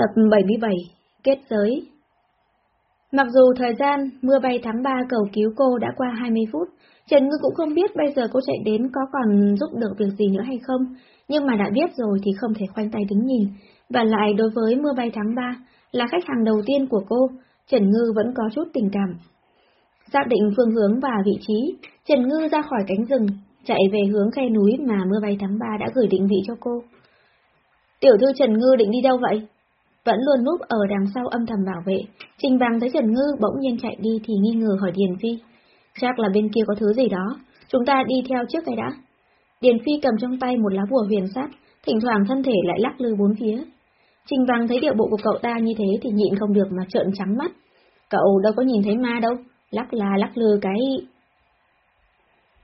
Tập 77 Kết giới Mặc dù thời gian mưa bay tháng 3 cầu cứu cô đã qua 20 phút, Trần Ngư cũng không biết bây giờ cô chạy đến có còn giúp được việc gì nữa hay không, nhưng mà đã biết rồi thì không thể khoanh tay đứng nhìn, và lại đối với mưa bay tháng 3 là khách hàng đầu tiên của cô, Trần Ngư vẫn có chút tình cảm. Xác định phương hướng và vị trí, Trần Ngư ra khỏi cánh rừng, chạy về hướng khe núi mà mưa bay tháng 3 đã gửi định vị cho cô. Tiểu thư Trần Ngư định đi đâu vậy? Vẫn luôn núp ở đằng sau âm thầm bảo vệ, Trình Bằng thấy Trần Ngư bỗng nhiên chạy đi thì nghi ngờ hỏi Điền Phi. Chắc là bên kia có thứ gì đó, chúng ta đi theo trước cái đã. Điền Phi cầm trong tay một lá bùa huyền sát, thỉnh thoảng thân thể lại lắc lư bốn phía. Trình Bằng thấy điệu bộ của cậu ta như thế thì nhịn không được mà trợn trắng mắt. Cậu đâu có nhìn thấy ma đâu, lắc là lắc lư cái...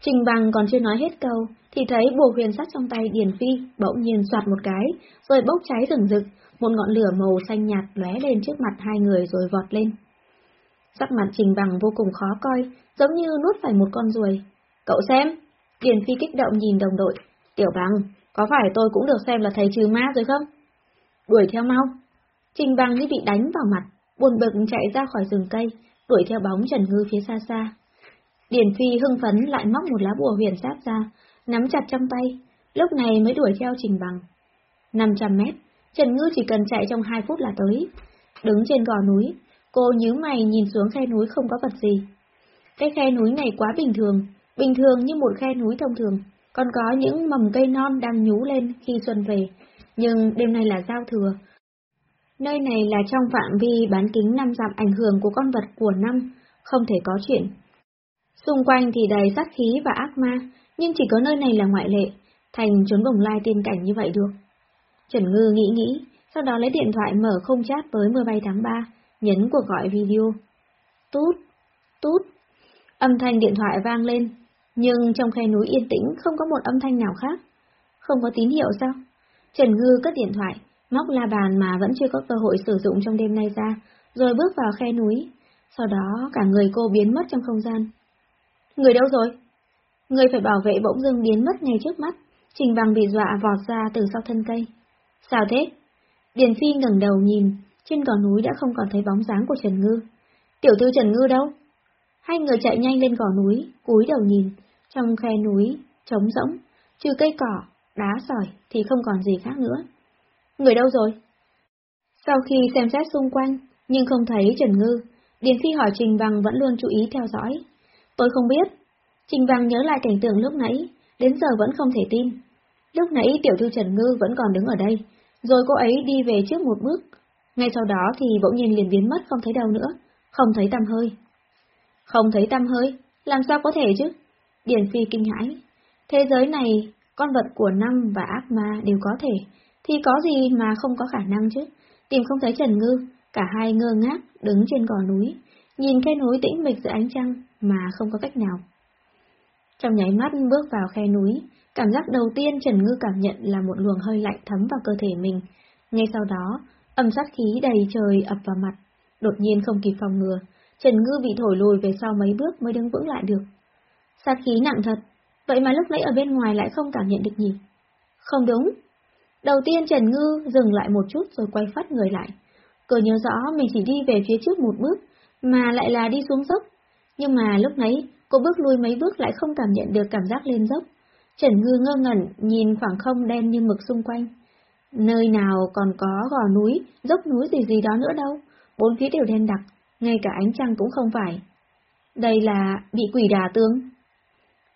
Trình Bằng còn chưa nói hết câu, thì thấy bùa huyền sắt trong tay Điền Phi bỗng nhiên soạt một cái, rồi bốc cháy rừng rực, một ngọn lửa màu xanh nhạt lóe lên trước mặt hai người rồi vọt lên. Sắc mặt Trình Bằng vô cùng khó coi, giống như nuốt phải một con ruồi. Cậu xem! Điền Phi kích động nhìn đồng đội. Tiểu Bằng, có phải tôi cũng được xem là thầy trừ ma rồi không? Đuổi theo mau! Trình Bằng như bị đánh vào mặt, buồn bực chạy ra khỏi rừng cây, đuổi theo bóng Trần Ngư phía xa xa. Điền Phi hưng phấn lại móc một lá bùa huyền sát ra, nắm chặt trong tay, lúc này mới đuổi theo Trình Bằng. 500 mét, Trần Ngư chỉ cần chạy trong 2 phút là tới. Đứng trên gò núi, cô nhíu mày nhìn xuống khe núi không có vật gì. Cái khe núi này quá bình thường, bình thường như một khe núi thông thường, còn có những mầm cây non đang nhú lên khi xuân về, nhưng đêm nay là giao thừa. Nơi này là trong phạm vi bán kính năm dặm ảnh hưởng của con vật của năm, không thể có chuyện. Xung quanh thì đầy sát khí và ác ma, nhưng chỉ có nơi này là ngoại lệ, thành trốn bồng lai tiên cảnh như vậy được. Trần Ngư nghĩ nghĩ, sau đó lấy điện thoại mở không chat với mưa bay tháng 3, nhấn cuộc gọi video. Tút, tút. Âm thanh điện thoại vang lên, nhưng trong khe núi yên tĩnh không có một âm thanh nào khác. Không có tín hiệu sao? Trần Ngư cất điện thoại, móc la bàn mà vẫn chưa có cơ hội sử dụng trong đêm nay ra, rồi bước vào khe núi. Sau đó cả người cô biến mất trong không gian. Người đâu rồi? Người phải bảo vệ bỗng dưng biến mất ngay trước mắt, Trình Bằng bị dọa vọt ra từ sau thân cây. Sao thế? Điền Phi ngẩng đầu nhìn, trên gò núi đã không còn thấy bóng dáng của Trần Ngư. Tiểu thư Trần Ngư đâu? Hai người chạy nhanh lên gò núi, cúi đầu nhìn, trong khe núi, trống rỗng, trừ cây cỏ, đá sỏi thì không còn gì khác nữa. Người đâu rồi? Sau khi xem xét xung quanh, nhưng không thấy Trần Ngư, Điền Phi hỏi Trình Bằng vẫn luôn chú ý theo dõi. Tôi không biết. Trình Bằng nhớ lại cảnh tượng lúc nãy, đến giờ vẫn không thể tin. Lúc nãy tiểu thư Trần Ngư vẫn còn đứng ở đây, rồi cô ấy đi về trước một bước. Ngay sau đó thì bỗng nhiên liền biến mất không thấy đâu nữa, không thấy tăm hơi. Không thấy tăm hơi, làm sao có thể chứ? Điền Phi kinh hãi. Thế giới này, con vật của năm và ác ma đều có thể, thì có gì mà không có khả năng chứ? Tìm không thấy Trần Ngư, cả hai ngơ ngác, đứng trên gò núi, nhìn khe núi tĩnh mịch giữa ánh trăng mà không có cách nào. Trong nháy mắt bước vào khe núi, cảm giác đầu tiên Trần Ngư cảm nhận là một luồng hơi lạnh thấm vào cơ thể mình. Ngay sau đó, âm sát khí đầy trời ập vào mặt, đột nhiên không kịp phòng ngừa, Trần Ngư bị thổi lùi về sau mấy bước mới đứng vững lại được. Sát khí nặng thật, vậy mà lúc nãy ở bên ngoài lại không cảm nhận được nhỉ? Không đúng. Đầu tiên Trần Ngư dừng lại một chút rồi quay phát người lại. Cô nhớ rõ mình chỉ đi về phía trước một bước, mà lại là đi xuống dốc. Nhưng mà lúc nãy, cô bước lui mấy bước lại không cảm nhận được cảm giác lên dốc. Trần Ngư ngơ ngẩn nhìn khoảng không đen như mực xung quanh. Nơi nào còn có gò núi, dốc núi gì gì đó nữa đâu, bốn phía đều đen đặc, ngay cả ánh trăng cũng không phải. Đây là bị quỷ đà tướng.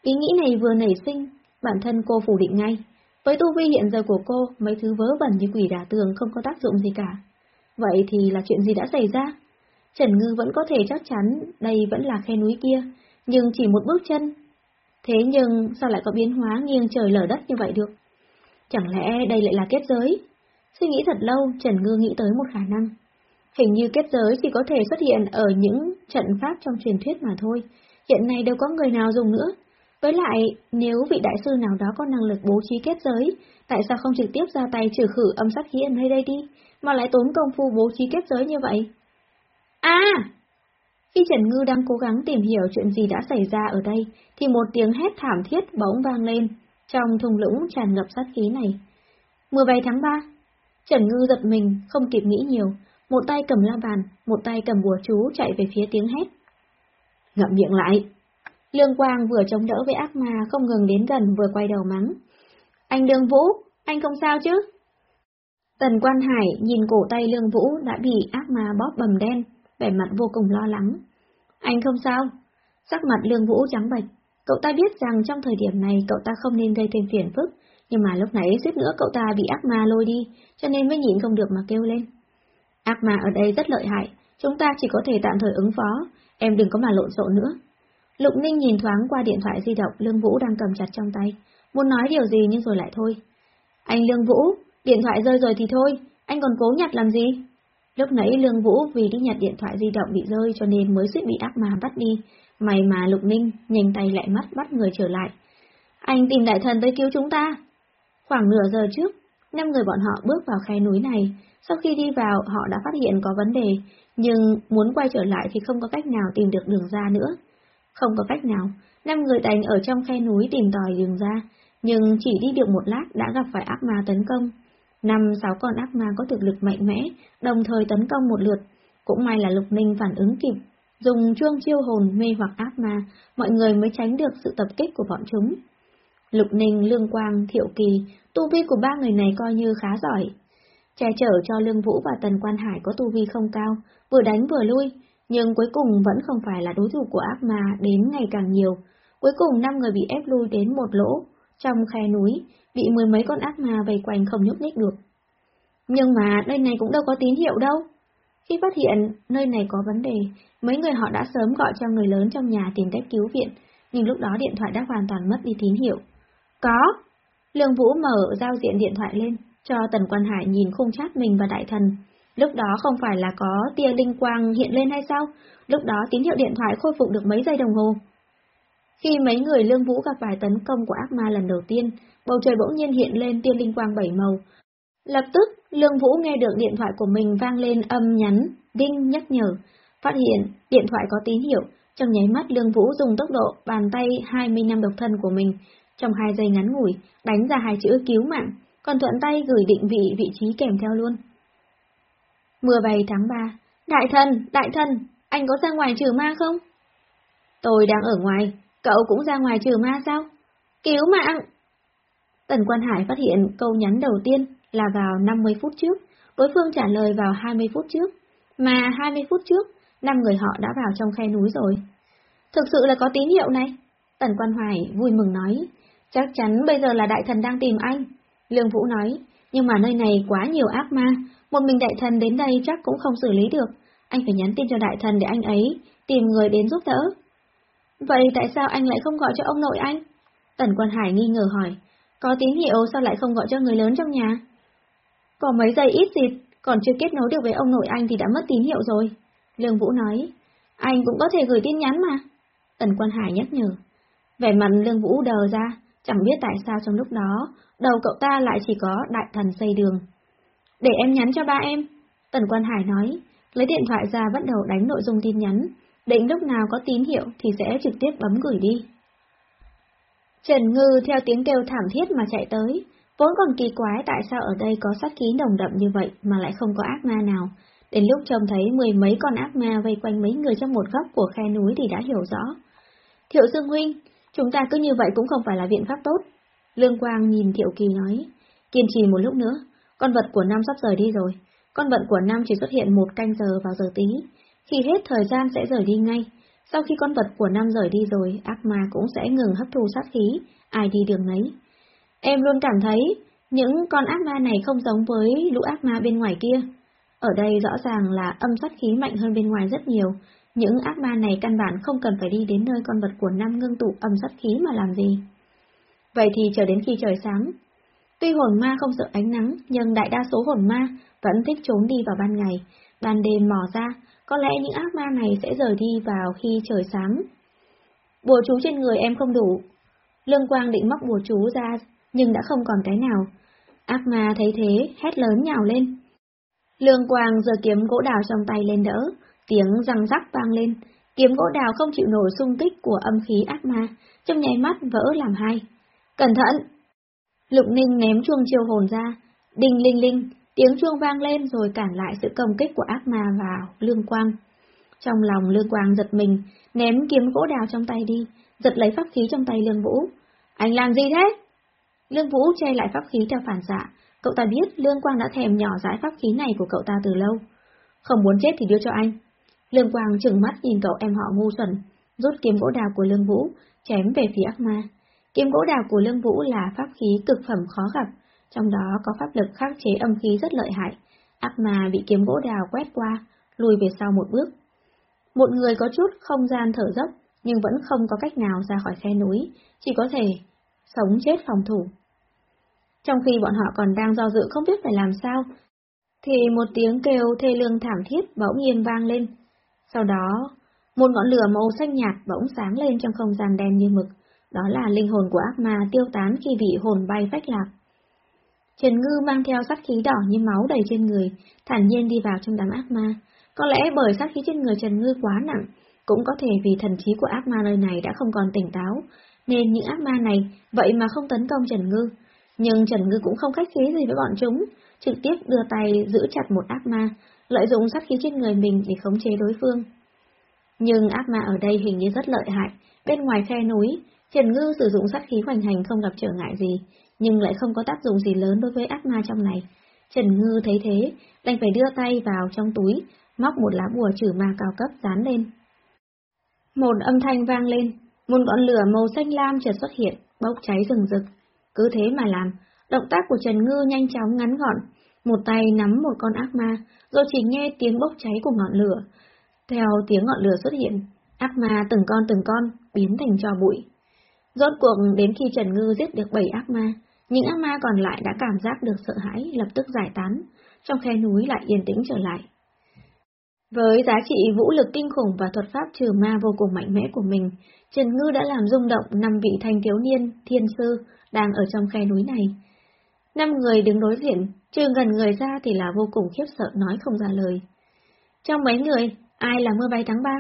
Ý nghĩ này vừa nảy sinh, bản thân cô phủ định ngay. Với tu vi hiện giờ của cô, mấy thứ vớ vẩn như quỷ đà tường không có tác dụng gì cả. Vậy thì là chuyện gì đã xảy ra? Trần Ngư vẫn có thể chắc chắn đây vẫn là khe núi kia, nhưng chỉ một bước chân. Thế nhưng sao lại có biến hóa nghiêng trời lở đất như vậy được? Chẳng lẽ đây lại là kết giới? Suy nghĩ thật lâu, Trần Ngư nghĩ tới một khả năng. Hình như kết giới chỉ có thể xuất hiện ở những trận pháp trong truyền thuyết mà thôi, hiện nay đâu có người nào dùng nữa. Với lại, nếu vị đại sư nào đó có năng lực bố trí kết giới, tại sao không trực tiếp ra tay trừ khử âm sát khí ở nơi đây đi, mà lại tốn công phu bố trí kết giới như vậy? À! Khi Trần Ngư đang cố gắng tìm hiểu chuyện gì đã xảy ra ở đây, thì một tiếng hét thảm thiết bỗng vang lên, trong thùng lũng tràn ngập sát khí này. 17 tháng 3 Trần Ngư giật mình, không kịp nghĩ nhiều, một tay cầm la bàn, một tay cầm bùa chú chạy về phía tiếng hét. Ngậm miệng lại! Lương Quang vừa chống đỡ với ác ma không ngừng đến gần vừa quay đầu mắng. Anh Lương Vũ, anh không sao chứ? Tần Quan Hải nhìn cổ tay Lương Vũ đã bị ác ma bóp bầm đen, vẻ mặt vô cùng lo lắng. Anh không sao? Sắc mặt Lương Vũ trắng bệch. Cậu ta biết rằng trong thời điểm này cậu ta không nên gây thêm phiền phức, nhưng mà lúc nãy suýt nữa cậu ta bị ác ma lôi đi, cho nên mới nhịn không được mà kêu lên. Ác ma ở đây rất lợi hại, chúng ta chỉ có thể tạm thời ứng phó, em đừng có mà lộn xộn nữa. Lục Ninh nhìn thoáng qua điện thoại di động Lương Vũ đang cầm chặt trong tay, muốn nói điều gì nhưng rồi lại thôi. Anh Lương Vũ, điện thoại rơi rồi thì thôi, anh còn cố nhặt làm gì? Lúc nãy Lương Vũ vì đi nhặt điện thoại di động bị rơi cho nên mới suýt bị ác ma bắt đi, may mà Lục Ninh nhanh tay lại mắt bắt người trở lại. Anh tìm đại thần tới cứu chúng ta. Khoảng nửa giờ trước, năm người bọn họ bước vào khe núi này, sau khi đi vào họ đã phát hiện có vấn đề, nhưng muốn quay trở lại thì không có cách nào tìm được đường ra nữa. Không có cách nào, năm người đành ở trong khe núi tìm tòi đường ra, nhưng chỉ đi được một lát đã gặp phải ác ma tấn công. Năm sáu con ác ma có thực lực mạnh mẽ, đồng thời tấn công một lượt. Cũng may là Lục Ninh phản ứng kịp, dùng chuông chiêu hồn mê hoặc ác ma, mọi người mới tránh được sự tập kích của bọn chúng. Lục Ninh, Lương Quang, Thiệu Kỳ, tu vi của ba người này coi như khá giỏi. Che chở cho Lương Vũ và Tần Quan Hải có tu vi không cao, vừa đánh vừa lui, nhưng cuối cùng vẫn không phải là đối thủ của ác ma đến ngày càng nhiều. Cuối cùng năm người bị ép lui đến một lỗ, trong khe núi, bị mười mấy con ác ma vây quanh không nhúc nhích được. Nhưng mà nơi này cũng đâu có tín hiệu đâu. Khi phát hiện nơi này có vấn đề, mấy người họ đã sớm gọi cho người lớn trong nhà tìm cách cứu viện, nhưng lúc đó điện thoại đã hoàn toàn mất đi tín hiệu. Có! Lương Vũ mở giao diện điện thoại lên, cho Tần Quan Hải nhìn khung chat mình và đại thần. Lúc đó không phải là có tia linh quang hiện lên hay sao? Lúc đó tín hiệu điện thoại khôi phục được mấy giây đồng hồ. Khi mấy người Lương Vũ gặp bài tấn công của ác ma lần đầu tiên, bầu trời bỗng nhiên hiện lên tiên linh quang bảy màu. Lập tức, Lương Vũ nghe được điện thoại của mình vang lên âm nhắn, đinh nhắc nhở, phát hiện điện thoại có tín hiệu, trong nháy mắt Lương Vũ dùng tốc độ bàn tay 20 năm độc thân của mình, trong hai giây ngắn ngủi, đánh ra hai chữ cứu mạng, còn thuận tay gửi định vị vị trí kèm theo luôn. Mưa bày tháng 3, Đại thần, đại thần, anh có ra ngoài trừ ma không? Tôi đang ở ngoài, cậu cũng ra ngoài trừ ma sao? Cứu mạng! Tần Quan Hải phát hiện câu nhắn đầu tiên là vào 50 phút trước, đối phương trả lời vào 20 phút trước, mà 20 phút trước, năm người họ đã vào trong khe núi rồi. Thực sự là có tín hiệu này. Tần Quan Hải vui mừng nói, chắc chắn bây giờ là đại thần đang tìm anh. Lương Vũ nói, nhưng mà nơi này quá nhiều ác ma, một mình đại thần đến đây chắc cũng không xử lý được. Anh phải nhắn tin cho đại thần để anh ấy tìm người đến giúp đỡ. Vậy tại sao anh lại không gọi cho ông nội anh? Tần Quan Hải nghi ngờ hỏi, có tín hiệu sao lại không gọi cho người lớn trong nhà? Có mấy giây ít dịt, còn chưa kết nối được với ông nội anh thì đã mất tín hiệu rồi. Lương Vũ nói, anh cũng có thể gửi tin nhắn mà. Tần Quan Hải nhắc nhở. Vẻ mặt Lương Vũ đờ ra, chẳng biết tại sao trong lúc đó, đầu cậu ta lại chỉ có đại thần xây đường. Để em nhắn cho ba em. Tần Quan Hải nói, lấy điện thoại ra bắt đầu đánh nội dung tin nhắn, định lúc nào có tín hiệu thì sẽ trực tiếp bấm gửi đi. Trần Ngư theo tiếng kêu thảm thiết mà chạy tới, vốn còn kỳ quái tại sao ở đây có sát khí nồng đậm như vậy mà lại không có ác ma nào. Đến lúc trông thấy mười mấy con ác ma vây quanh mấy người trong một góc của khe núi thì đã hiểu rõ. Thiệu Dương Huynh, chúng ta cứ như vậy cũng không phải là biện pháp tốt. Lương Quang nhìn Thiệu Kỳ nói, kiên trì một lúc nữa, con vật của năm sắp rời đi rồi. Con vật của năm chỉ xuất hiện một canh giờ vào giờ tí. Khi hết thời gian sẽ rời đi ngay. Sau khi con vật của năm rời đi rồi, ác ma cũng sẽ ngừng hấp thu sát khí, ai đi đường nấy. Em luôn cảm thấy những con ác ma này không giống với lũ ác ma bên ngoài kia. Ở đây rõ ràng là âm sát khí mạnh hơn bên ngoài rất nhiều. Những ác ma này căn bản không cần phải đi đến nơi con vật của năm ngưng tụ âm sát khí mà làm gì. Vậy thì chờ đến khi trời sáng, Tuy hồn ma không sợ ánh nắng, nhưng đại đa số hồn ma vẫn thích trốn đi vào ban ngày. Ban đêm mò ra, có lẽ những ác ma này sẽ rời đi vào khi trời sáng. Bùa chú trên người em không đủ. Lương Quang định móc bùa chú ra, nhưng đã không còn cái nào. Ác ma thấy thế, hét lớn nhào lên. Lương Quang giờ kiếm gỗ đào trong tay lên đỡ, tiếng răng rắc vang lên. Kiếm gỗ đào không chịu nổi xung kích của âm khí ác ma, trong nháy mắt vỡ làm hai. Cẩn thận! Lục Ninh ném chuông chiêu hồn ra, đinh linh linh, tiếng chuông vang lên rồi cản lại sự công kích của ác ma vào Lương Quang. Trong lòng Lương Quang giật mình, ném kiếm gỗ đào trong tay đi, giật lấy pháp khí trong tay Lương Vũ. Anh làm gì thế? Lương Vũ che lại pháp khí theo phản xạ, cậu ta biết Lương Quang đã thèm nhỏ giải pháp khí này của cậu ta từ lâu. Không muốn chết thì đưa cho anh. Lương Quang trừng mắt nhìn cậu em họ ngu xuẩn, rút kiếm gỗ đào của Lương Vũ, chém về phía ác ma. Kiếm gỗ đào của Lương Vũ là pháp khí cực phẩm khó gặp, trong đó có pháp lực khắc chế âm khí rất lợi hại. Ác mà bị kiếm gỗ đào quét qua, lùi về sau một bước. Một người có chút không gian thở dốc, nhưng vẫn không có cách nào ra khỏi khe núi, chỉ có thể sống chết phòng thủ. Trong khi bọn họ còn đang do dự không biết phải làm sao, thì một tiếng kêu thê lương thảm thiết bỗng nhiên vang lên. Sau đó, một ngọn lửa màu xanh nhạt bỗng sáng lên trong không gian đen như mực, đó là linh hồn của ác ma tiêu tán khi bị hồn bay phách lạc. Trần Ngư mang theo sát khí đỏ như máu đầy trên người, thản nhiên đi vào trong đám ác ma. Có lẽ bởi sát khí trên người Trần Ngư quá nặng, cũng có thể vì thần trí của ác ma nơi này đã không còn tỉnh táo, nên những ác ma này vậy mà không tấn công Trần Ngư. Nhưng Trần Ngư cũng không khách khí gì với bọn chúng, trực tiếp đưa tay giữ chặt một ác ma, lợi dụng sát khí trên người mình để khống chế đối phương. Nhưng ác ma ở đây hình như rất lợi hại, bên ngoài khe núi, Trần Ngư sử dụng sát khí hoành hành không gặp trở ngại gì, nhưng lại không có tác dụng gì lớn đối với ác ma trong này. Trần Ngư thấy thế, đành phải đưa tay vào trong túi, móc một lá bùa trừ ma cao cấp dán lên. Một âm thanh vang lên, một ngọn lửa màu xanh lam chợt xuất hiện, bốc cháy rừng rực. Cứ thế mà làm, động tác của Trần Ngư nhanh chóng ngắn gọn, một tay nắm một con ác ma, rồi chỉ nghe tiếng bốc cháy của ngọn lửa. Theo tiếng ngọn lửa xuất hiện, ác ma từng con từng con biến thành cho bụi. Rốt cuộc đến khi Trần Ngư giết được bảy ác ma, những ác ma còn lại đã cảm giác được sợ hãi lập tức giải tán, trong khe núi lại yên tĩnh trở lại. Với giá trị vũ lực kinh khủng và thuật pháp trừ ma vô cùng mạnh mẽ của mình, Trần Ngư đã làm rung động năm vị thanh thiếu niên, thiên sư, đang ở trong khe núi này. Năm người đứng đối diện, trừ gần người ra thì là vô cùng khiếp sợ nói không ra lời. Trong mấy người, ai là mưa bay tháng ba?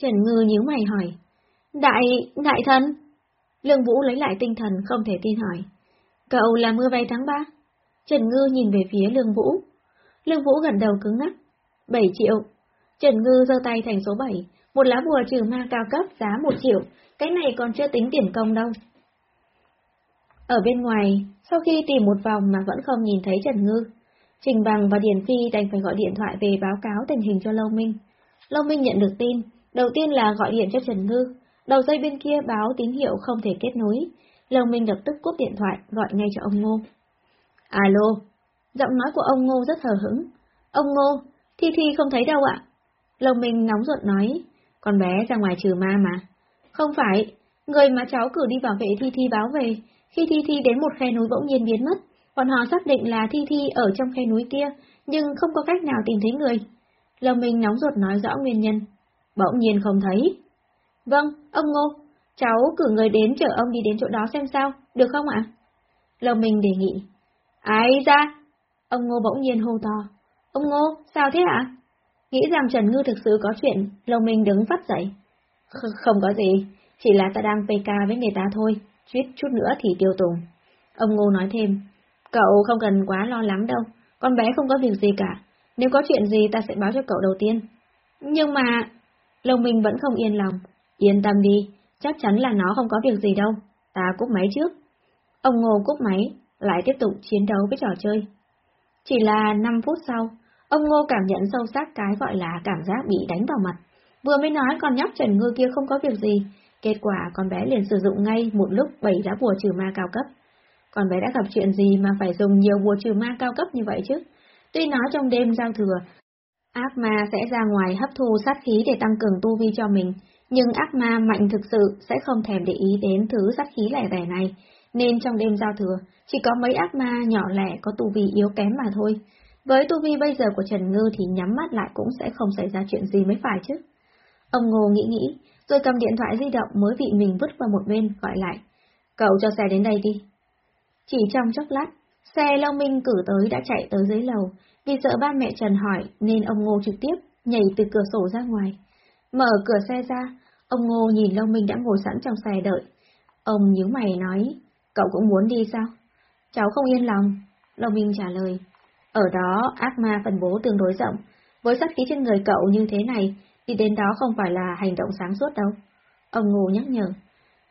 Trần Ngư nhíu mày hỏi. Đại, đại thần! Lương Vũ lấy lại tinh thần không thể tin hỏi. Cậu là mưa bay tháng ba? Trần Ngư nhìn về phía Lương Vũ. Lương Vũ gần đầu cứng ngắc. 7 triệu. Trần Ngư giơ tay thành số 7, một lá bùa trừ ma cao cấp giá 1 triệu, cái này còn chưa tính tiền công đâu. Ở bên ngoài, sau khi tìm một vòng mà vẫn không nhìn thấy Trần Ngư, Trình Bằng và Điền Phi đành phải gọi điện thoại về báo cáo tình hình cho Lâu Minh. Lâu Minh nhận được tin, đầu tiên là gọi điện cho Trần Ngư, đầu dây bên kia báo tín hiệu không thể kết nối. Lâu Minh lập tức cúp điện thoại gọi ngay cho ông Ngô. Alo, giọng nói của ông Ngô rất hờ hững. Ông Ngô, Thi Thi không thấy đâu ạ. Lầu Minh nóng ruột nói, con bé ra ngoài trừ ma mà. Không phải, người mà cháu cử đi bảo vệ Thi Thi báo về, khi Thi Thi đến một khe núi bỗng nhiên biến mất, bọn họ xác định là Thi Thi ở trong khe núi kia, nhưng không có cách nào tìm thấy người. Lầu Minh nóng ruột nói rõ nguyên nhân. Bỗng nhiên không thấy. Vâng, ông Ngô, cháu cử người đến chở ông đi đến chỗ đó xem sao, được không ạ? Lồng Minh đề nghị. Ai ra? Ông Ngô bỗng nhiên hô to. Ông Ngô, sao thế ạ? Nghĩ rằng Trần Ngư thực sự có chuyện, lông Minh đứng phát dậy. không có gì, chỉ là ta đang PK với người ta thôi, suýt chút nữa thì tiêu tùng. Ông Ngô nói thêm, cậu không cần quá lo lắng đâu, con bé không có việc gì cả, nếu có chuyện gì ta sẽ báo cho cậu đầu tiên. Nhưng mà... Lông Minh vẫn không yên lòng, yên tâm đi, chắc chắn là nó không có việc gì đâu, ta cúp máy trước. Ông Ngô cúp máy, lại tiếp tục chiến đấu với trò chơi. Chỉ là 5 phút sau, Ông Ngô cảm nhận sâu sắc cái gọi là cảm giác bị đánh vào mặt. Vừa mới nói con nhóc Trần Ngư kia không có việc gì, kết quả con bé liền sử dụng ngay một lúc bảy lá bùa trừ ma cao cấp. Con bé đã gặp chuyện gì mà phải dùng nhiều bùa trừ ma cao cấp như vậy chứ? Tuy nói trong đêm giao thừa, ác ma sẽ ra ngoài hấp thu sát khí để tăng cường tu vi cho mình, nhưng ác ma mạnh thực sự sẽ không thèm để ý đến thứ sát khí lẻ tẻ này, nên trong đêm giao thừa, chỉ có mấy ác ma nhỏ lẻ có tu vi yếu kém mà thôi. Với tu vi bây giờ của Trần Ngư thì nhắm mắt lại cũng sẽ không xảy ra chuyện gì mới phải chứ. Ông Ngô nghĩ nghĩ, rồi cầm điện thoại di động mới bị mình vứt vào một bên, gọi lại. Cậu cho xe đến đây đi. Chỉ trong chốc lát, xe Long Minh cử tới đã chạy tới dưới lầu, vì sợ ba mẹ Trần hỏi nên ông Ngô trực tiếp nhảy từ cửa sổ ra ngoài. Mở cửa xe ra, ông Ngô nhìn Long Minh đã ngồi sẵn trong xe đợi. Ông nhíu mày nói, cậu cũng muốn đi sao? Cháu không yên lòng. Long Minh trả lời, Ở đó, ác ma phân bố tương đối rộng. Với sát khí trên người cậu như thế này, thì đến đó không phải là hành động sáng suốt đâu. Ông Ngô nhắc nhở.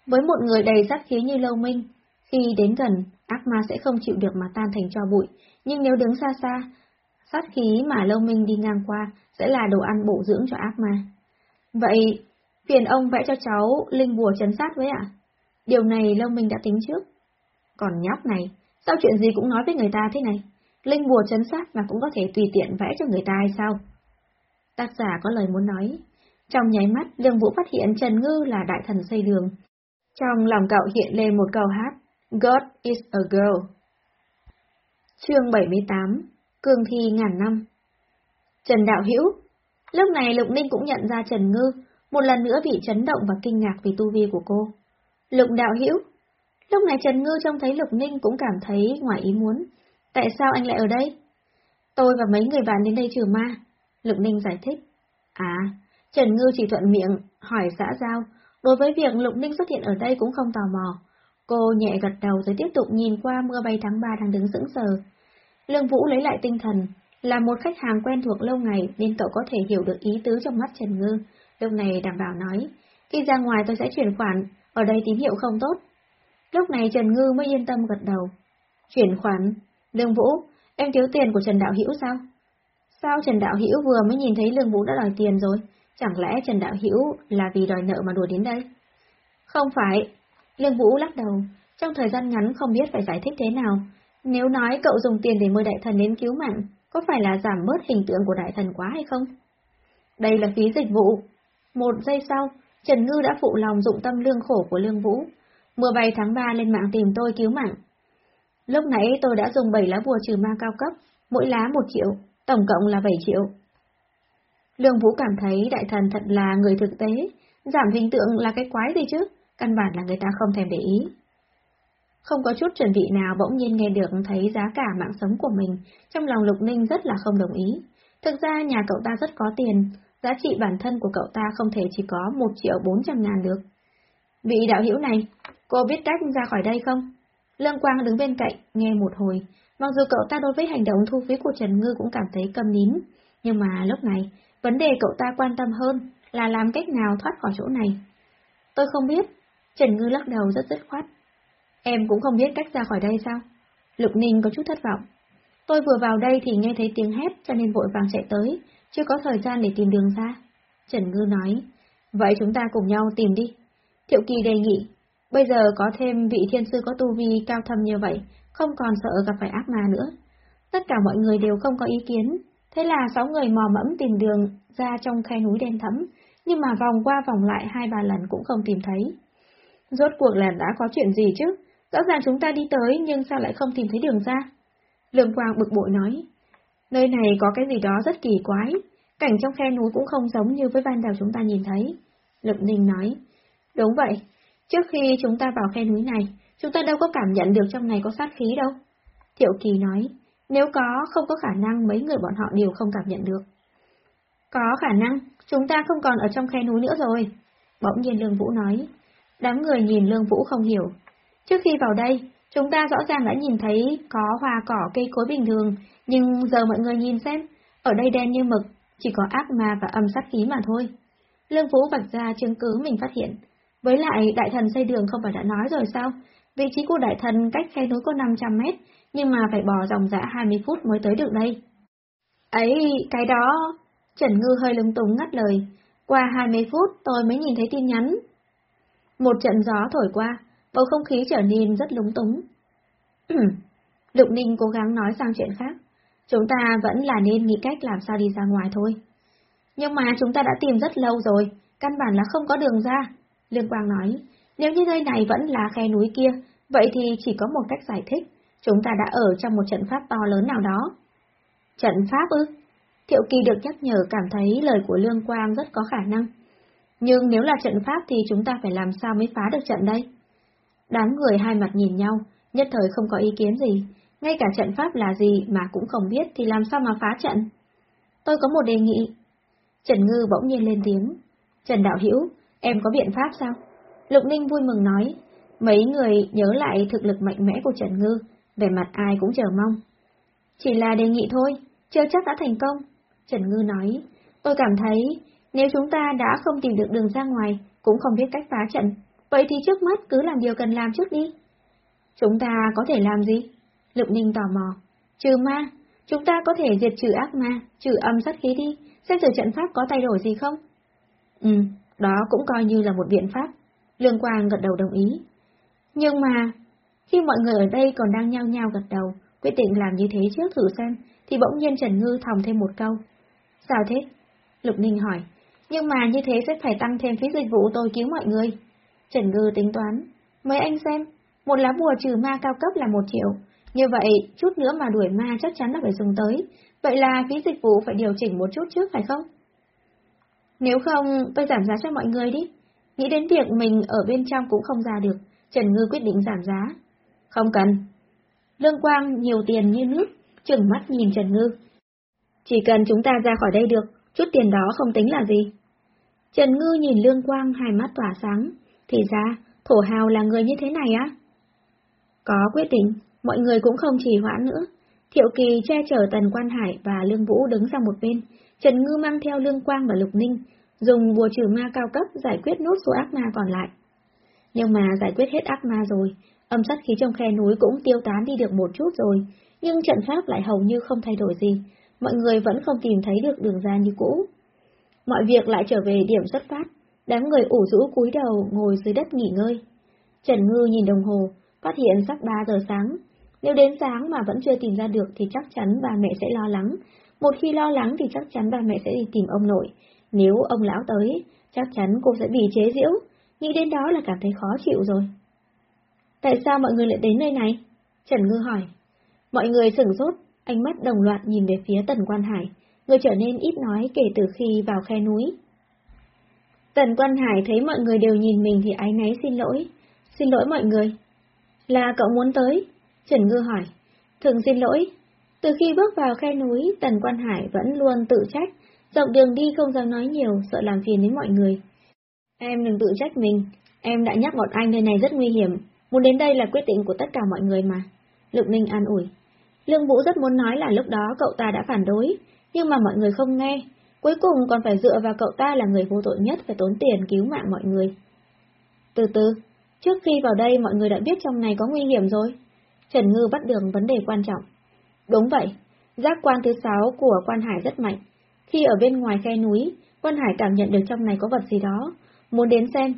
Với một người đầy sát khí như Lâu Minh, khi đến gần, ác ma sẽ không chịu được mà tan thành cho bụi, nhưng nếu đứng xa xa, sát khí mà Lâu Minh đi ngang qua sẽ là đồ ăn bổ dưỡng cho ác ma. Vậy, phiền ông vẽ cho cháu linh bùa chấn sát với ạ? Điều này Lâu Minh đã tính trước. Còn nhóc này, sao chuyện gì cũng nói với người ta thế này? Linh bùa chấn sát mà cũng có thể tùy tiện vẽ cho người ta hay sao? Tác giả có lời muốn nói. Trong nháy mắt, Lương Vũ phát hiện Trần Ngư là đại thần xây đường. Trong lòng cậu hiện lên một câu hát, God is a girl. Chương 78 Cương thi ngàn năm Trần Đạo Hữu Lúc này Lục Ninh cũng nhận ra Trần Ngư, một lần nữa bị chấn động và kinh ngạc vì tu vi của cô. Lục Đạo Hữu Lúc này Trần Ngư trông thấy Lục Ninh cũng cảm thấy ngoài ý muốn. Tại sao anh lại ở đây? Tôi và mấy người bạn đến đây trừ ma. Lục Ninh giải thích. À, Trần Ngư chỉ thuận miệng, hỏi xã giao. Đối với việc Lục Ninh xuất hiện ở đây cũng không tò mò. Cô nhẹ gật đầu rồi tiếp tục nhìn qua mưa bay tháng 3 đang đứng sững sờ. Lương Vũ lấy lại tinh thần, là một khách hàng quen thuộc lâu ngày nên cậu có thể hiểu được ý tứ trong mắt Trần Ngư. Lúc này đảm bảo nói, khi ra ngoài tôi sẽ chuyển khoản, ở đây tín hiệu không tốt. Lúc này Trần Ngư mới yên tâm gật đầu. Chuyển khoản, Lương Vũ, em thiếu tiền của Trần Đạo Hữu sao? Sao Trần Đạo Hữu vừa mới nhìn thấy Lương Vũ đã đòi tiền rồi? Chẳng lẽ Trần Đạo Hữu là vì đòi nợ mà đùa đến đây? Không phải. Lương Vũ lắc đầu, trong thời gian ngắn không biết phải giải thích thế nào. Nếu nói cậu dùng tiền để mời đại thần đến cứu mạng, có phải là giảm bớt hình tượng của đại thần quá hay không? Đây là phí dịch vụ. Một giây sau, Trần Ngư đã phụ lòng dụng tâm lương khổ của Lương Vũ. Mưa bay tháng 3 lên mạng tìm tôi cứu mạng. Lúc nãy tôi đã dùng 7 lá bùa trừ ma cao cấp, mỗi lá 1 triệu, tổng cộng là 7 triệu. Lương Vũ cảm thấy đại thần thật là người thực tế, giảm hình tượng là cái quái gì chứ, căn bản là người ta không thèm để ý. Không có chút chuẩn bị nào bỗng nhiên nghe được thấy giá cả mạng sống của mình, trong lòng Lục Ninh rất là không đồng ý. Thực ra nhà cậu ta rất có tiền, giá trị bản thân của cậu ta không thể chỉ có 1 triệu 400 ngàn được. Vị đạo hữu này, cô biết cách ra khỏi đây không? Lương Quang đứng bên cạnh, nghe một hồi, mặc dù cậu ta đối với hành động thu phí của Trần Ngư cũng cảm thấy câm nín, nhưng mà lúc này, vấn đề cậu ta quan tâm hơn là làm cách nào thoát khỏi chỗ này. Tôi không biết, Trần Ngư lắc đầu rất dứt khoát. Em cũng không biết cách ra khỏi đây sao? Lục Ninh có chút thất vọng. Tôi vừa vào đây thì nghe thấy tiếng hét cho nên vội vàng chạy tới, chưa có thời gian để tìm đường ra. Trần Ngư nói, vậy chúng ta cùng nhau tìm đi. Thiệu Kỳ đề nghị, bây giờ có thêm vị thiên sư có tu vi cao thâm như vậy, không còn sợ gặp phải ác ma nữa. Tất cả mọi người đều không có ý kiến, thế là sáu người mò mẫm tìm đường ra trong khe núi đen thẫm, nhưng mà vòng qua vòng lại hai ba lần cũng không tìm thấy. Rốt cuộc là đã có chuyện gì chứ? Rõ ràng chúng ta đi tới nhưng sao lại không tìm thấy đường ra? Lương Quang bực bội nói. Nơi này có cái gì đó rất kỳ quái, cảnh trong khe núi cũng không giống như với ban đầu chúng ta nhìn thấy. Lực Ninh nói. Đúng vậy, trước khi chúng ta vào khe núi này, chúng ta đâu có cảm nhận được trong này có sát khí đâu. Thiệu Kỳ nói, nếu có, không có khả năng mấy người bọn họ đều không cảm nhận được. Có khả năng, chúng ta không còn ở trong khe núi nữa rồi. Bỗng nhiên Lương Vũ nói. Đám người nhìn Lương Vũ không hiểu, Trước khi vào đây, chúng ta rõ ràng đã nhìn thấy có hoa cỏ cây cối bình thường, nhưng giờ mọi người nhìn xem, ở đây đen như mực, chỉ có ác ma và âm sát khí mà thôi. Lương vũ vạch ra chứng cứ mình phát hiện. Với lại, đại thần xây đường không phải đã nói rồi sao? Vị trí của đại thần cách khe núi có 500 mét, nhưng mà phải bỏ dòng dã 20 phút mới tới được đây. Ấy, cái đó... Trần Ngư hơi lúng túng ngắt lời. Qua 20 phút tôi mới nhìn thấy tin nhắn. Một trận gió thổi qua, bầu không khí trở nên rất lúng túng. Lục Ninh cố gắng nói sang chuyện khác. Chúng ta vẫn là nên nghĩ cách làm sao đi ra ngoài thôi. Nhưng mà chúng ta đã tìm rất lâu rồi, căn bản là không có đường ra. Lương Quang nói, nếu như nơi này vẫn là khe núi kia, vậy thì chỉ có một cách giải thích. Chúng ta đã ở trong một trận pháp to lớn nào đó. Trận pháp ư? Thiệu Kỳ được nhắc nhở cảm thấy lời của Lương Quang rất có khả năng. Nhưng nếu là trận pháp thì chúng ta phải làm sao mới phá được trận đây? Đám người hai mặt nhìn nhau, nhất thời không có ý kiến gì, ngay cả trận pháp là gì mà cũng không biết thì làm sao mà phá trận. Tôi có một đề nghị. Trần Ngư bỗng nhiên lên tiếng. Trần Đạo Hữu em có biện pháp sao? Lục Ninh vui mừng nói. Mấy người nhớ lại thực lực mạnh mẽ của Trần Ngư, về mặt ai cũng chờ mong. Chỉ là đề nghị thôi, chưa chắc đã thành công. Trần Ngư nói, tôi cảm thấy nếu chúng ta đã không tìm được đường ra ngoài, cũng không biết cách phá trận, vậy thì trước mắt cứ làm điều cần làm trước đi. Chúng ta có thể làm gì? Lục Ninh tò mò. Trừ ma, chúng ta có thể diệt trừ ác ma, trừ âm sát khí đi, xem thử trận pháp có thay đổi gì không? Ừ, đó cũng coi như là một biện pháp. Lương Quang gật đầu đồng ý. Nhưng mà, khi mọi người ở đây còn đang nhao nhao gật đầu, quyết định làm như thế trước thử xem, thì bỗng nhiên Trần Ngư thòng thêm một câu. Sao thế? Lục Ninh hỏi. Nhưng mà như thế sẽ phải tăng thêm phí dịch vụ tôi cứu mọi người. Trần Ngư tính toán. Mấy anh xem, một lá bùa trừ ma cao cấp là một triệu. Như vậy, chút nữa mà đuổi ma chắc chắn là phải dùng tới. Vậy là phí dịch vụ phải điều chỉnh một chút trước phải không? Nếu không, tôi giảm giá cho mọi người đi. Nghĩ đến việc mình ở bên trong cũng không ra được, Trần Ngư quyết định giảm giá. Không cần. Lương Quang nhiều tiền như nước, chừng mắt nhìn Trần Ngư. Chỉ cần chúng ta ra khỏi đây được, chút tiền đó không tính là gì. Trần Ngư nhìn Lương Quang hai mắt tỏa sáng, thì ra, thổ hào là người như thế này á? Có quyết định, mọi người cũng không chỉ hoãn nữa. Thiệu Kỳ che chở Tần Quan Hải và Lương Vũ đứng sang một bên, Trần Ngư mang theo Lương Quang và Lục Ninh, dùng bùa trừ ma cao cấp giải quyết nốt số ác ma còn lại. Nhưng mà giải quyết hết ác ma rồi, âm sát khí trong khe núi cũng tiêu tán đi được một chút rồi, nhưng trận pháp lại hầu như không thay đổi gì, mọi người vẫn không tìm thấy được đường ra như cũ. Mọi việc lại trở về điểm xuất phát, đám người ủ rũ cúi đầu ngồi dưới đất nghỉ ngơi. Trần Ngư nhìn đồng hồ, phát hiện sắp 3 giờ sáng. Nếu đến sáng mà vẫn chưa tìm ra được thì chắc chắn bà mẹ sẽ lo lắng. Một khi lo lắng thì chắc chắn bà mẹ sẽ đi tìm ông nội. Nếu ông lão tới, chắc chắn cô sẽ bị chế giễu. Nghĩ đến đó là cảm thấy khó chịu rồi. Tại sao mọi người lại đến nơi này? Trần Ngư hỏi. Mọi người sửng sốt, ánh mắt đồng loạt nhìn về phía Tần Quan Hải, người trở nên ít nói kể từ khi vào khe núi. Tần Quan Hải thấy mọi người đều nhìn mình thì ái náy xin lỗi. Xin lỗi mọi người. Là cậu muốn tới? Trần Ngư hỏi. Thường xin lỗi. Từ khi bước vào khe núi, Tần Quan Hải vẫn luôn tự trách, dọc đường đi không dám nói nhiều, sợ làm phiền đến mọi người. Em đừng tự trách mình, em đã nhắc bọn anh nơi này rất nguy hiểm, muốn đến đây là quyết định của tất cả mọi người mà. Lục Ninh an ủi. Lương Vũ rất muốn nói là lúc đó cậu ta đã phản đối, nhưng mà mọi người không nghe, cuối cùng còn phải dựa vào cậu ta là người vô tội nhất phải tốn tiền cứu mạng mọi người. Từ từ, trước khi vào đây mọi người đã biết trong này có nguy hiểm rồi. Trần Ngư bắt đường vấn đề quan trọng. Đúng vậy, giác quan thứ sáu của quan hải rất mạnh. Khi ở bên ngoài khe núi, quan hải cảm nhận được trong này có vật gì đó, muốn đến xem.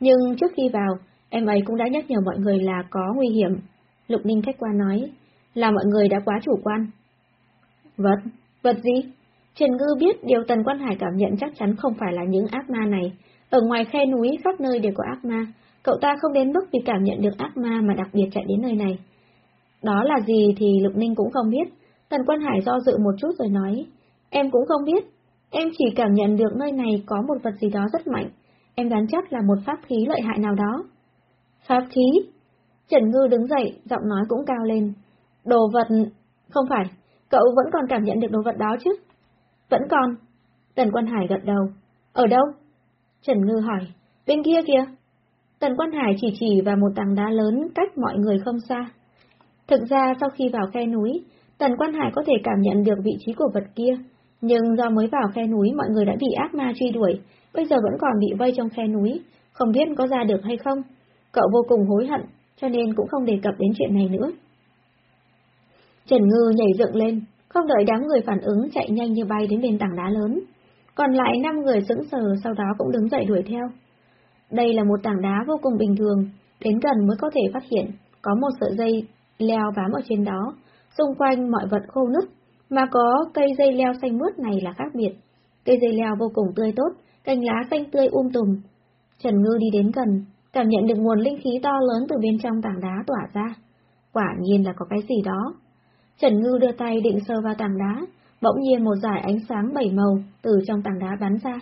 Nhưng trước khi vào, em ấy cũng đã nhắc nhở mọi người là có nguy hiểm. Lục Ninh khách quan nói, là mọi người đã quá chủ quan. Vật? Vật gì? Trần Ngư biết điều Tần Quan Hải cảm nhận chắc chắn không phải là những ác ma này. Ở ngoài khe núi khắp nơi đều có ác ma, cậu ta không đến mức vì cảm nhận được ác ma mà đặc biệt chạy đến nơi này. Đó là gì thì Lục Ninh cũng không biết. Tần quân Hải do dự một chút rồi nói, em cũng không biết. Em chỉ cảm nhận được nơi này có một vật gì đó rất mạnh. Em đoán chắc là một pháp khí lợi hại nào đó. Pháp khí? Trần Ngư đứng dậy, giọng nói cũng cao lên. Đồ vật... Không phải, cậu vẫn còn cảm nhận được đồ vật đó chứ? Vẫn còn. Tần quân Hải gật đầu. Ở đâu? Trần Ngư hỏi. Bên kia kìa. Tần Quan Hải chỉ chỉ vào một tảng đá lớn cách mọi người không xa. Thực ra sau khi vào khe núi, Tần Quan Hải có thể cảm nhận được vị trí của vật kia, nhưng do mới vào khe núi mọi người đã bị ác ma truy đuổi, bây giờ vẫn còn bị vây trong khe núi, không biết có ra được hay không. Cậu vô cùng hối hận, cho nên cũng không đề cập đến chuyện này nữa. Trần Ngư nhảy dựng lên, không đợi đám người phản ứng chạy nhanh như bay đến bên tảng đá lớn. Còn lại năm người sững sờ sau đó cũng đứng dậy đuổi theo. Đây là một tảng đá vô cùng bình thường, đến gần mới có thể phát hiện, có một sợi dây leo bám ở trên đó, xung quanh mọi vật khô nứt, mà có cây dây leo xanh mướt này là khác biệt. Cây dây leo vô cùng tươi tốt, cành lá xanh tươi um tùm. Trần Ngư đi đến gần, cảm nhận được nguồn linh khí to lớn từ bên trong tảng đá tỏa ra. Quả nhiên là có cái gì đó. Trần Ngư đưa tay định sơ vào tảng đá, bỗng nhiên một dải ánh sáng bảy màu từ trong tảng đá bắn ra.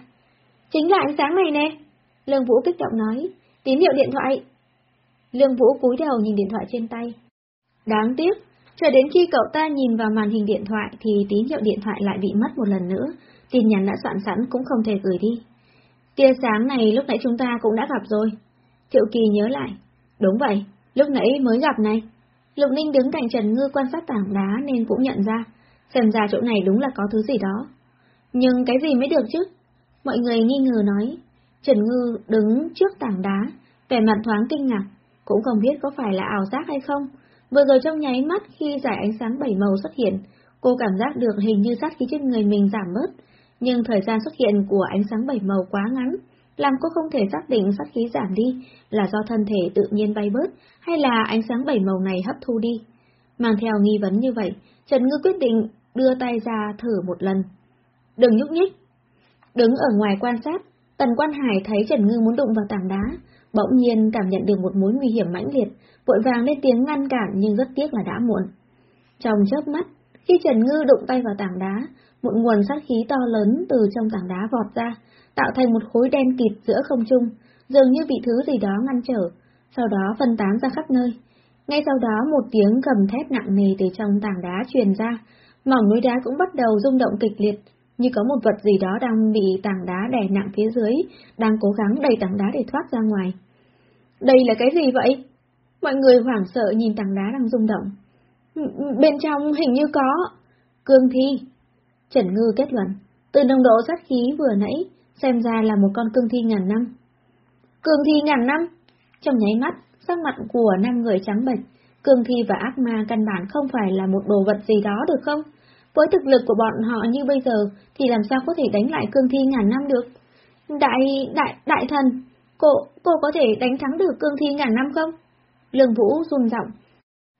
Chính là ánh sáng này nè! Lương Vũ kích động nói, tín hiệu điện thoại. Lương Vũ cúi đầu nhìn điện thoại trên tay. Đáng tiếc, cho đến khi cậu ta nhìn vào màn hình điện thoại thì tín hiệu điện thoại lại bị mất một lần nữa, tin nhắn đã soạn sẵn cũng không thể gửi đi. Tia sáng này lúc nãy chúng ta cũng đã gặp rồi. Triệu Kỳ nhớ lại. Đúng vậy, lúc nãy mới gặp này. Lục Ninh đứng cạnh Trần Ngư quan sát tảng đá nên cũng nhận ra, xem ra chỗ này đúng là có thứ gì đó. Nhưng cái gì mới được chứ? Mọi người nghi ngờ nói. Trần Ngư đứng trước tảng đá, vẻ mặt thoáng kinh ngạc, cũng không biết có phải là ảo giác hay không. Vừa rồi trong nháy mắt khi giải ánh sáng bảy màu xuất hiện, cô cảm giác được hình như sát khí trên người mình giảm bớt, nhưng thời gian xuất hiện của ánh sáng bảy màu quá ngắn, làm cô không thể xác định sát khí giảm đi là do thân thể tự nhiên bay bớt hay là ánh sáng bảy màu này hấp thu đi. Mang theo nghi vấn như vậy, Trần Ngư quyết định đưa tay ra thử một lần. Đừng nhúc nhích. Đứng ở ngoài quan sát, Tần Quan Hải thấy Trần Ngư muốn đụng vào tảng đá, bỗng nhiên cảm nhận được một mối nguy hiểm mãnh liệt, vội vàng lên tiếng ngăn cản nhưng rất tiếc là đã muộn. Trong chớp mắt, khi Trần Ngư đụng tay vào tảng đá, một nguồn sát khí to lớn từ trong tảng đá vọt ra, tạo thành một khối đen kịt giữa không trung, dường như bị thứ gì đó ngăn trở, sau đó phân tán ra khắp nơi. Ngay sau đó một tiếng gầm thét nặng nề từ trong tảng đá truyền ra, mỏng núi đá cũng bắt đầu rung động kịch liệt, như có một vật gì đó đang bị tảng đá đè nặng phía dưới, đang cố gắng đẩy tảng đá để thoát ra ngoài. Đây là cái gì vậy? Mọi người hoảng sợ nhìn tảng đá đang rung động. Ừ, ừ, bên trong hình như có... Cương thi. Trần Ngư kết luận, từ nồng độ sát khí vừa nãy, xem ra là một con cương thi ngàn năm. Cương thi ngàn năm? Trong nháy mắt, sắc mặt của năm người trắng bệch, cương thi và ác ma căn bản không phải là một đồ vật gì đó được không? Với thực lực của bọn họ như bây giờ thì làm sao có thể đánh lại cương thi ngàn năm được? Đại, đại, đại thần, cô, cô có thể đánh thắng được cương thi ngàn năm không? Lương Vũ run giọng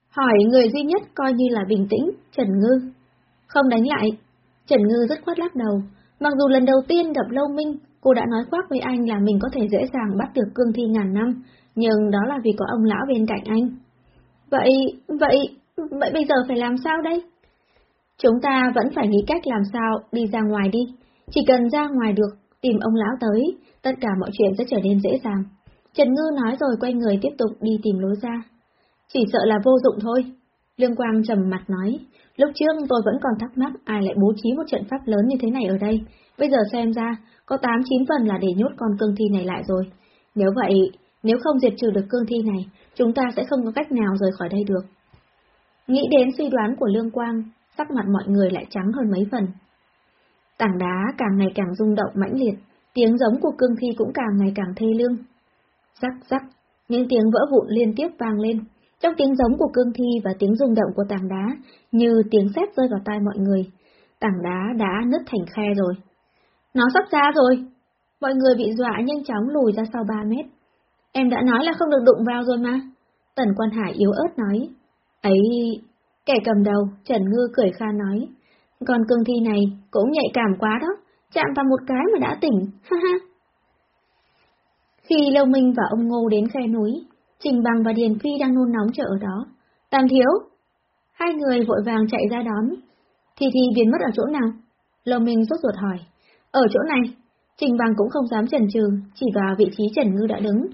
Hỏi người duy nhất coi như là bình tĩnh, Trần Ngư. Không đánh lại. Trần Ngư rất khoát lắc đầu. Mặc dù lần đầu tiên gặp Lâu Minh, cô đã nói khoác với anh là mình có thể dễ dàng bắt được cương thi ngàn năm, nhưng đó là vì có ông lão bên cạnh anh. Vậy, vậy, vậy bây giờ phải làm sao đây? Chúng ta vẫn phải nghĩ cách làm sao đi ra ngoài đi. Chỉ cần ra ngoài được, tìm ông lão tới, tất cả mọi chuyện sẽ trở nên dễ dàng. Trần Ngư nói rồi quay người tiếp tục đi tìm lối ra. Chỉ sợ là vô dụng thôi. Lương Quang trầm mặt nói, lúc trước tôi vẫn còn thắc mắc ai lại bố trí một trận pháp lớn như thế này ở đây. Bây giờ xem ra, có 8-9 phần là để nhốt con cương thi này lại rồi. Nếu vậy, nếu không diệt trừ được cương thi này, chúng ta sẽ không có cách nào rời khỏi đây được. Nghĩ đến suy đoán của Lương Quang, sắc mặt mọi người lại trắng hơn mấy phần. Tảng đá càng ngày càng rung động mãnh liệt, tiếng giống của cương thi cũng càng ngày càng thê lương. Rắc rắc, những tiếng vỡ vụn liên tiếp vang lên, trong tiếng giống của cương thi và tiếng rung động của tảng đá, như tiếng sét rơi vào tai mọi người. Tảng đá đã nứt thành khe rồi. Nó sắp ra rồi! Mọi người bị dọa nhanh chóng lùi ra sau 3 mét. Em đã nói là không được đụng vào rồi mà. Tần Quan Hải yếu ớt nói. Ấy, kẻ cầm đầu, Trần Ngư cười kha nói. Còn cương thi này cũng nhạy cảm quá đó, chạm vào một cái mà đã tỉnh, ha ha. Khi Lâu Minh và ông Ngô đến khe núi, Trình Bằng và Điền Phi đang nôn nóng chờ ở đó. Tam thiếu! Hai người vội vàng chạy ra đón. Thì thì biến mất ở chỗ nào? Lâu Minh rốt ruột hỏi. Ở chỗ này. Trình Bằng cũng không dám chần chừ, chỉ vào vị trí Trần Ngư đã đứng.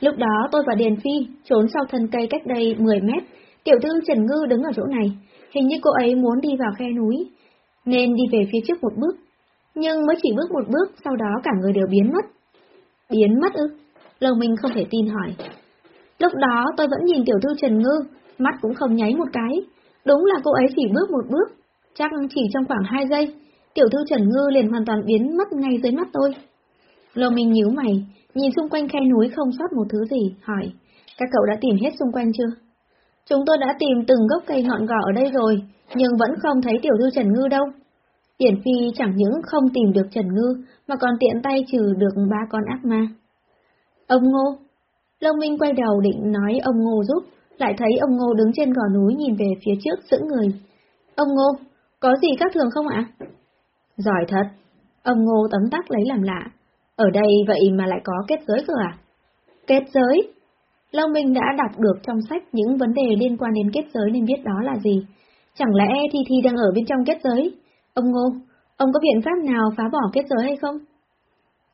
Lúc đó tôi và Điền Phi trốn sau thân cây cách đây 10 mét, tiểu thư Trần Ngư đứng ở chỗ này, hình như cô ấy muốn đi vào khe núi, nên đi về phía trước một bước. Nhưng mới chỉ bước một bước, sau đó cả người đều biến mất. Biến mất ư? Lâu Minh không thể tin hỏi. Lúc đó tôi vẫn nhìn tiểu thư Trần Ngư, mắt cũng không nháy một cái. Đúng là cô ấy chỉ bước một bước, chắc chỉ trong khoảng hai giây, tiểu thư Trần Ngư liền hoàn toàn biến mất ngay dưới mắt tôi. lầu Minh nhíu mày, nhìn xung quanh khe núi không sót một thứ gì, hỏi, các cậu đã tìm hết xung quanh chưa? Chúng tôi đã tìm từng gốc cây ngọn cỏ ở đây rồi, nhưng vẫn không thấy tiểu thư Trần Ngư đâu. Điển Phi chẳng những không tìm được Trần Ngư, mà còn tiện tay trừ được ba con ác ma. Ông Ngô, Long Minh quay đầu định nói ông Ngô giúp, lại thấy ông Ngô đứng trên gò núi nhìn về phía trước sững người. Ông Ngô, có gì khác thường không ạ? Giỏi thật. Ông Ngô tấm tắc lấy làm lạ. Ở đây vậy mà lại có kết giới cơ à? Kết giới? Long Minh đã đọc được trong sách những vấn đề liên quan đến kết giới nên biết đó là gì. Chẳng lẽ Thi Thi đang ở bên trong kết giới? Ông Ngô, ông có biện pháp nào phá bỏ kết giới hay không?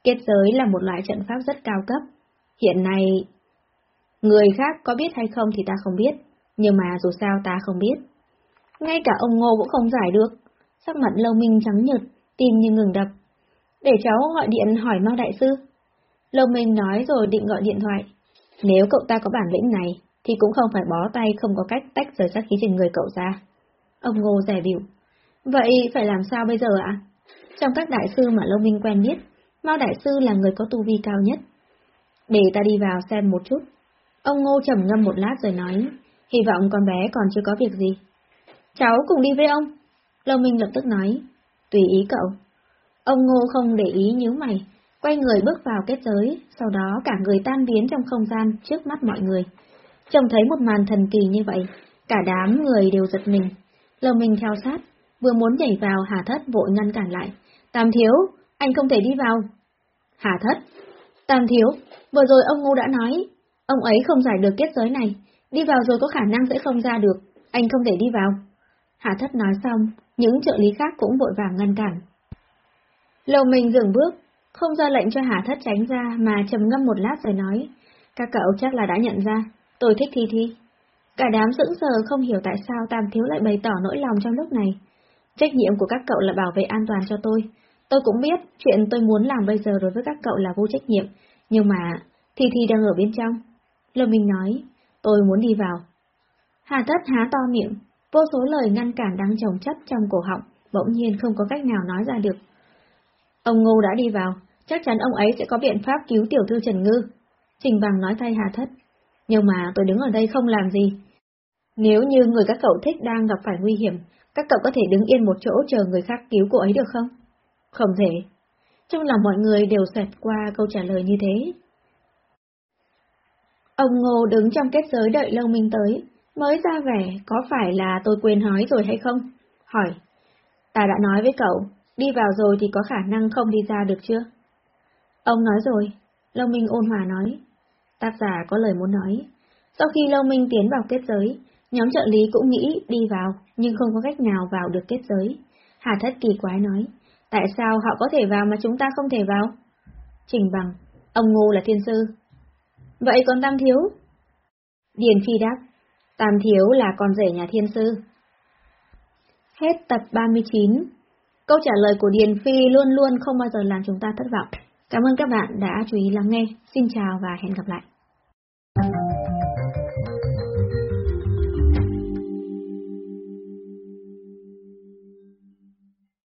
Kết giới là một loại trận pháp rất cao cấp. Hiện nay, người khác có biết hay không thì ta không biết, nhưng mà dù sao ta không biết. Ngay cả ông Ngô cũng không giải được. Sắc mặt lâu minh trắng nhợt, tim như ngừng đập. Để cháu gọi điện hỏi Mao Đại Sư. Lâu Minh nói rồi định gọi điện thoại. Nếu cậu ta có bản lĩnh này, thì cũng không phải bó tay không có cách tách rời sát khí trên người cậu ra. Ông Ngô rẻ biểu. Vậy phải làm sao bây giờ ạ? Trong các đại sư mà Lâu Minh quen biết, Mao Đại Sư là người có tu vi cao nhất. Để ta đi vào xem một chút. Ông Ngô trầm ngâm một lát rồi nói, hy vọng con bé còn chưa có việc gì. Cháu cùng đi với ông. Lâu Minh lập tức nói, tùy ý cậu. Ông Ngô không để ý nhíu mày, quay người bước vào kết giới, sau đó cả người tan biến trong không gian trước mắt mọi người. Trông thấy một màn thần kỳ như vậy, cả đám người đều giật mình. Lâu Minh theo sát, vừa muốn nhảy vào Hà Thất vội ngăn cản lại. Tam thiếu, anh không thể đi vào. Hà Thất, Tam thiếu, vừa rồi ông Ngô đã nói, ông ấy không giải được kết giới này, đi vào rồi có khả năng sẽ không ra được, anh không thể đi vào. Hà Thất nói xong, những trợ lý khác cũng vội vàng ngăn cản. Lầu mình dừng bước, không ra lệnh cho Hà Thất tránh ra mà trầm ngâm một lát rồi nói, các cậu chắc là đã nhận ra, tôi thích Thi Thi. Cả đám sững sờ không hiểu tại sao Tam Thiếu lại bày tỏ nỗi lòng trong lúc này. Trách nhiệm của các cậu là bảo vệ an toàn cho tôi. Tôi cũng biết chuyện tôi muốn làm bây giờ đối với các cậu là vô trách nhiệm, nhưng mà Thi Thi đang ở bên trong. Lâm Minh nói, tôi muốn đi vào. Hà Thất há to miệng, vô số lời ngăn cản đang trồng chất trong cổ họng, bỗng nhiên không có cách nào nói ra được. Ông Ngô đã đi vào, chắc chắn ông ấy sẽ có biện pháp cứu tiểu thư Trần Ngư. Trình Bằng nói thay Hà Thất. Nhưng mà tôi đứng ở đây không làm gì. Nếu như người các cậu thích đang gặp phải nguy hiểm, các cậu có thể đứng yên một chỗ chờ người khác cứu cô ấy được không? Không thể. Trong lòng mọi người đều xẹt qua câu trả lời như thế. Ông Ngô đứng trong kết giới đợi Lâu Minh tới, mới ra vẻ có phải là tôi quên nói rồi hay không? Hỏi. Ta đã nói với cậu, đi vào rồi thì có khả năng không đi ra được chưa? Ông nói rồi, Lâu Minh ôn hòa nói. Tác giả có lời muốn nói. Sau khi Lâu Minh tiến vào kết giới, nhóm trợ lý cũng nghĩ đi vào, nhưng không có cách nào vào được kết giới. Hà Thất kỳ quái nói, tại sao họ có thể vào mà chúng ta không thể vào? Trình bằng, ông Ngô là thiên sư. Vậy còn Tam Thiếu? Điền Phi đáp, Tam Thiếu là con rể nhà thiên sư. Hết tập 39 Câu trả lời của Điền Phi luôn luôn không bao giờ làm chúng ta thất vọng. Cảm ơn các bạn đã chú ý lắng nghe. Xin chào và hẹn gặp lại.